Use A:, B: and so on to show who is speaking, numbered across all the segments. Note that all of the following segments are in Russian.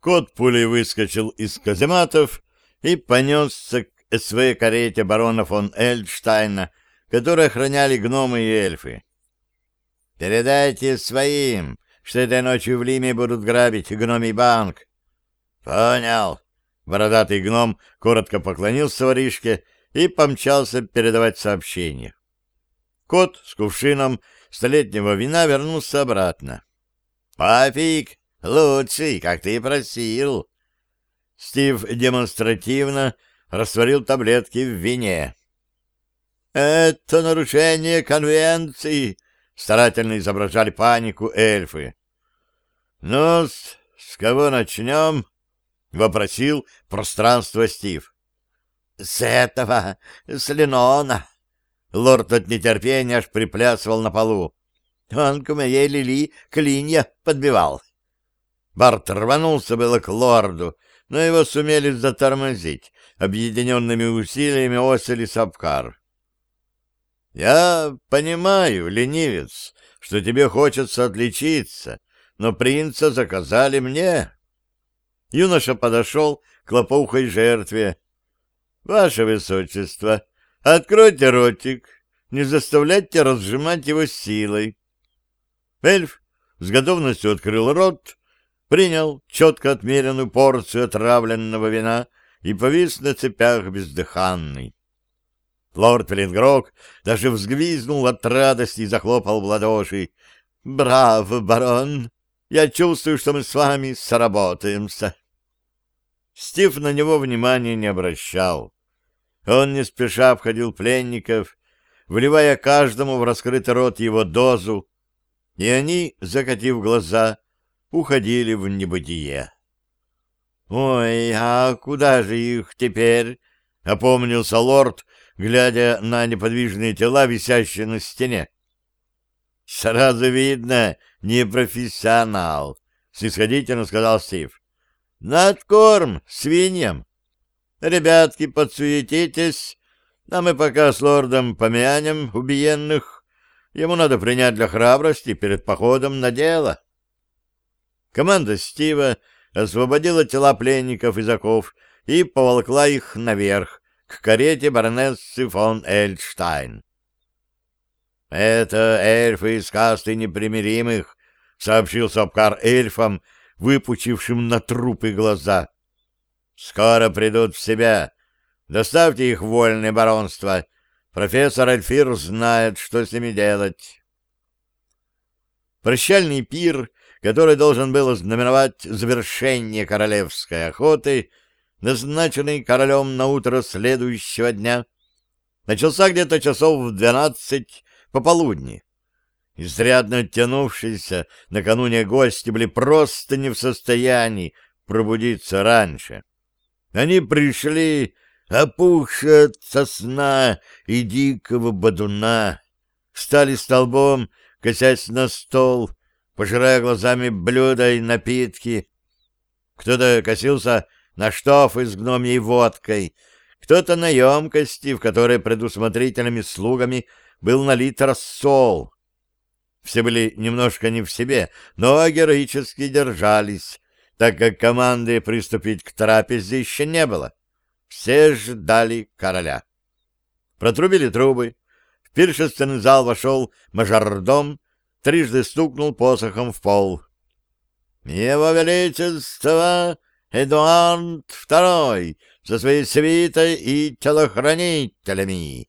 A: Кот пулей выскочил из казематов и понесся к СВ-карете барона фон Эльдштайна, которые охраняли гномы и эльфы. «Передайте своим, что этой ночью в Лиме будут грабить гномий банк». «Понял». Бородатый гном коротко поклонился воришке и помчался передавать сообщение. Кот с кувшином столетнего вина вернулся обратно. «Папик, лучший, как ты и просил!» Стив демонстративно растворил таблетки в вине. «Это нарушение конвенции!» — старательно изображали панику эльфы. ну с, с кого начнем?» — вопросил пространство Стив. «С этого, с Ленона!» Лорд от нетерпения аж приплясывал на полу. Он к моей Лили клинья подбивал. Барт рванулся было к лорду, но его сумели затормозить объединенными усилиями Осели Сапкар. — Я понимаю, ленивец, что тебе хочется отличиться, но принца заказали мне. Юноша подошел к лопоухой жертве. — Ваше Высочество, откройте ротик, не заставляйте разжимать его силой. Эльф с готовностью открыл рот, принял четко отмеренную порцию отравленного вина и повис на цепях бездыханный. Лорд Велингрок даже взвизнул от радости и захлопал в ладоши. «Браво, барон! Я чувствую, что мы с вами сработаемся!» Стив на него внимания не обращал. Он не спеша обходил пленников, вливая каждому в раскрытый рот его дозу, и они, закатив глаза, уходили в небытие. «Ой, а куда же их теперь?» — опомнился лорд, глядя на неподвижные тела, висящие на стене. «Сразу видно, не профессионал», — снисходительно сказал Стив. «Надкорм свиньям. Ребятки, подсуетитесь, а мы пока с лордом помянем убиенных». Ему надо принять для храбрости перед походом на дело. Команда Стива освободила тела пленников из оков и поволокла их наверх, к карете баронессы фон Эльштайн. «Это эльфы из касты непримиримых», — сообщил Сапкар эльфам, выпучившим на трупы глаза. «Скоро придут в себя. Доставьте их в вольное баронство Профессор Эльфир знает, что с ними делать. Прощальный пир, который должен был знаменовать завершение королевской охоты, назначенный королем на утро следующего дня, начался где-то часов в двенадцать пополудни. Изрядно оттянувшиеся накануне гости были просто не в состоянии пробудиться раньше. Они пришли опухшие от сосна и дикого бодуна, стали столбом, косясь на стол, пожирая глазами блюда и напитки. Кто-то косился на штофы с гномьей водкой, кто-то на емкости, в которой предусмотрительными слугами был налит рассол. Все были немножко не в себе, но героически держались, так как команды приступить к трапезе еще не было. Все ждали короля. Протрубили трубы. В пиршественный зал вошел мажордом, трижды стукнул посохом в пол. «Его Величество Эдуард II со своей свитой и телохранителями!»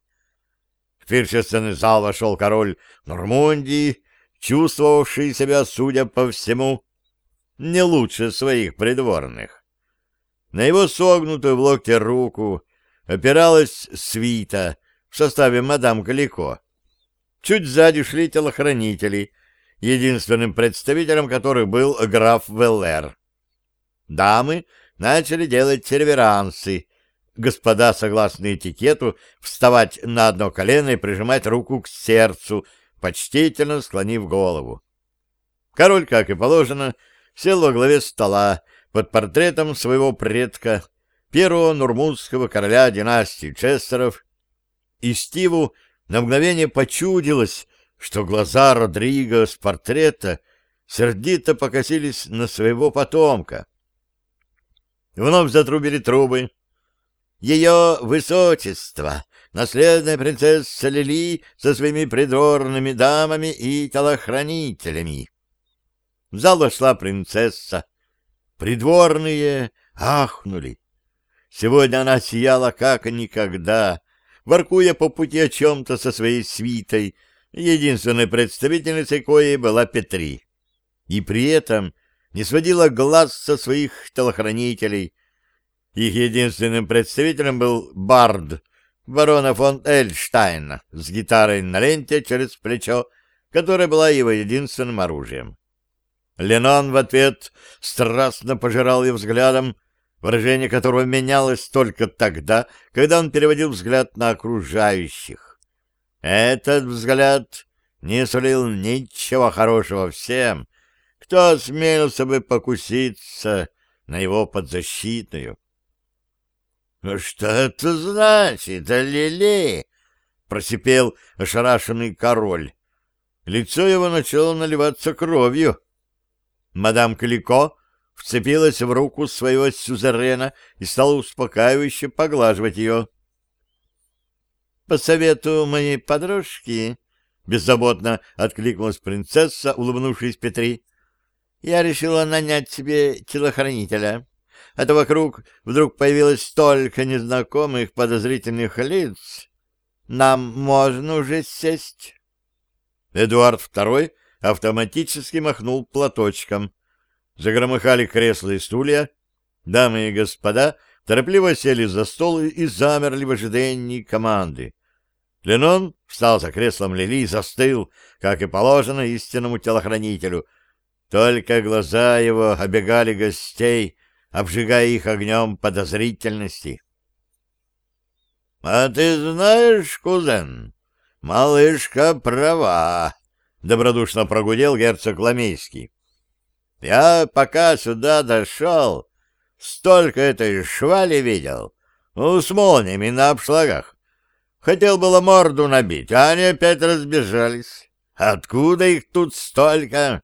A: В пиршественный зал вошел король Нормундии, чувствовавший себя, судя по всему, не лучше своих придворных. На его согнутую в локте руку опиралась свита в составе мадам Калико. Чуть сзади шли телохранители, единственным представителем которых был граф Веллер. Дамы начали делать серверансы. Господа, согласно этикету, вставать на одно колено и прижимать руку к сердцу, почтительно склонив голову. Король, как и положено, сел во главе стола, под портретом своего предка, первого нурмузского короля династии Честеров, и Стиву на мгновение почудилось, что глаза Родриго с портрета сердито покосились на своего потомка. Вновь затрубили трубы. Ее высочество, наследная принцесса Лили со своими придворными дамами и телохранителями. В зал вошла принцесса. Придворные ахнули. Сегодня она сияла как никогда, воркуя по пути о чем-то со своей свитой, единственной представительницей коей была Петри. И при этом не сводила глаз со своих телохранителей. Их единственным представителем был Бард, барона фон Эльштайна, с гитарой на ленте через плечо, которая была его единственным оружием. Ленон в ответ страстно пожирал ее взглядом, выражение которого менялось только тогда, когда он переводил взгляд на окружающих. Этот взгляд не сулил ничего хорошего всем, кто осмелился бы покуситься на его подзащитную. «Ну — Что это значит, Лили? — просипел ошарашенный король. Лицо его начало наливаться кровью. Мадам Калико вцепилась в руку своего сюзерена и стала успокаивающе поглаживать ее. «По совету моей подружки», — беззаботно откликнулась принцесса, улыбнувшись Петри, — «я решила нанять себе телохранителя, а то вокруг вдруг появилось столько незнакомых подозрительных лиц. Нам можно уже сесть». Эдуард II автоматически махнул платочком. Загромыхали кресла и стулья. Дамы и господа торопливо сели за стол и замерли в ожидании команды. Ленон встал за креслом Лили и застыл, как и положено истинному телохранителю. Только глаза его обегали гостей, обжигая их огнем подозрительности. — А ты знаешь, кузен, малышка права, — добродушно прогудел герцог Ламейский. — Я пока сюда дошел, столько этой швали видел, ну, с молниями на обшлагах. Хотел было морду набить, а они опять разбежались. Откуда их тут столько?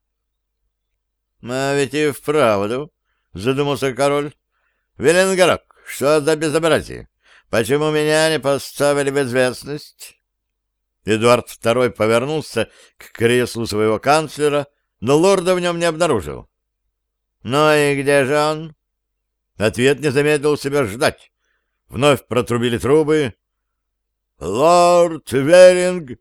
A: — А ведь и вправду, — задумался король. — Веленгорок, что за безобразие? Почему меня не поставили в известность? Эдуард II повернулся к креслу своего канцлера, но лорда в нем не обнаружил. «Ну и где же он?» Ответ не замедлил себя ждать. Вновь протрубили трубы. «Лорд Веринг!»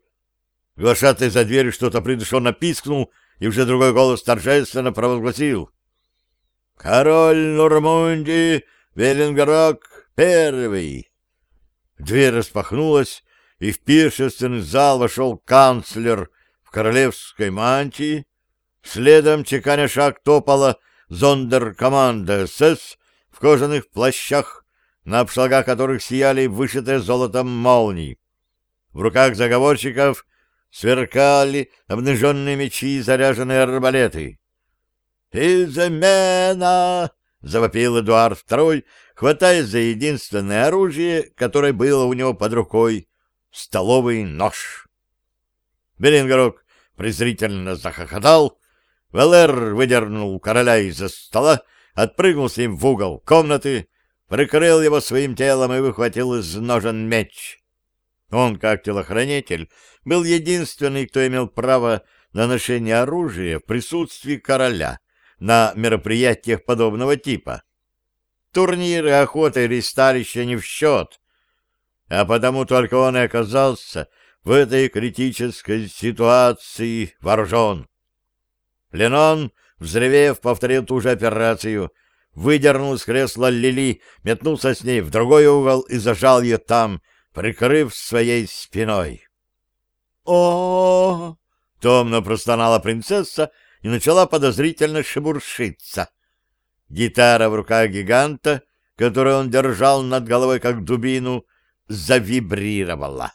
A: Глашатый за дверью что-то придушенно пискнул, и уже другой голос торжественно провозгласил. «Король Нормундии, Веллингорок первый!» Дверь распахнулась, и в пиршественный зал вошел канцлер в королевской мантии, следом чеканя шаг топала зондеркоманда СС в кожаных плащах, на обшлагах которых сияли вышитые золотом молнии. В руках заговорщиков сверкали обнаженные мечи и заряженные арбалеты. «Измена!» — завопил Эдуард II, хватаясь за единственное оружие, которое было у него под рукой столовый нож. Берингорок презрительно захохотал, Валер выдернул короля из-за стола, отпрыгнул с ним в угол комнаты, прикрыл его своим телом и выхватил из ножен меч. Он, как телохранитель, был единственный, кто имел право на ношение оружия в присутствии короля на мероприятиях подобного типа. Турниры, охота и ресталища не в счет, а потому только он и оказался в этой критической ситуации вооружен. Ленон, взревев, повторил ту же операцию, выдернул с кресла Лили, метнулся с ней в другой угол и зажал ее там, прикрыв своей спиной. о, -о, -о томно простонала принцесса и начала подозрительно шебуршиться. Гитара в руках гиганта, которую он держал над головой как дубину, завибрировала.